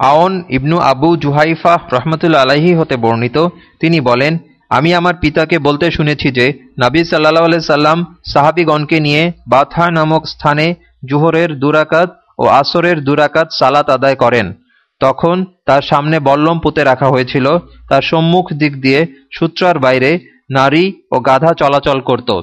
আওন ইবনু আবু জুহাইফা রহমতুল্লা আলাহি হতে বর্ণিত। তিনি বলেন, আমি আমার পিতাকে বলতে শুনেছি যে, নাবী সাল্লাহ আলাই সাল্লাম সাহাবিগণকে নিয়ে বাথা নামক স্থানে জুহরের দুরাকাত ও আসরের দুরাকাত সালাত আদায় করেন। তখন তার সামনে বল্লম পুঁতে রাখা হয়েছিল। তার সম্মুখ দিক দিয়ে সূত্রার বাইরে নারী ও গাধা চলাচল করত।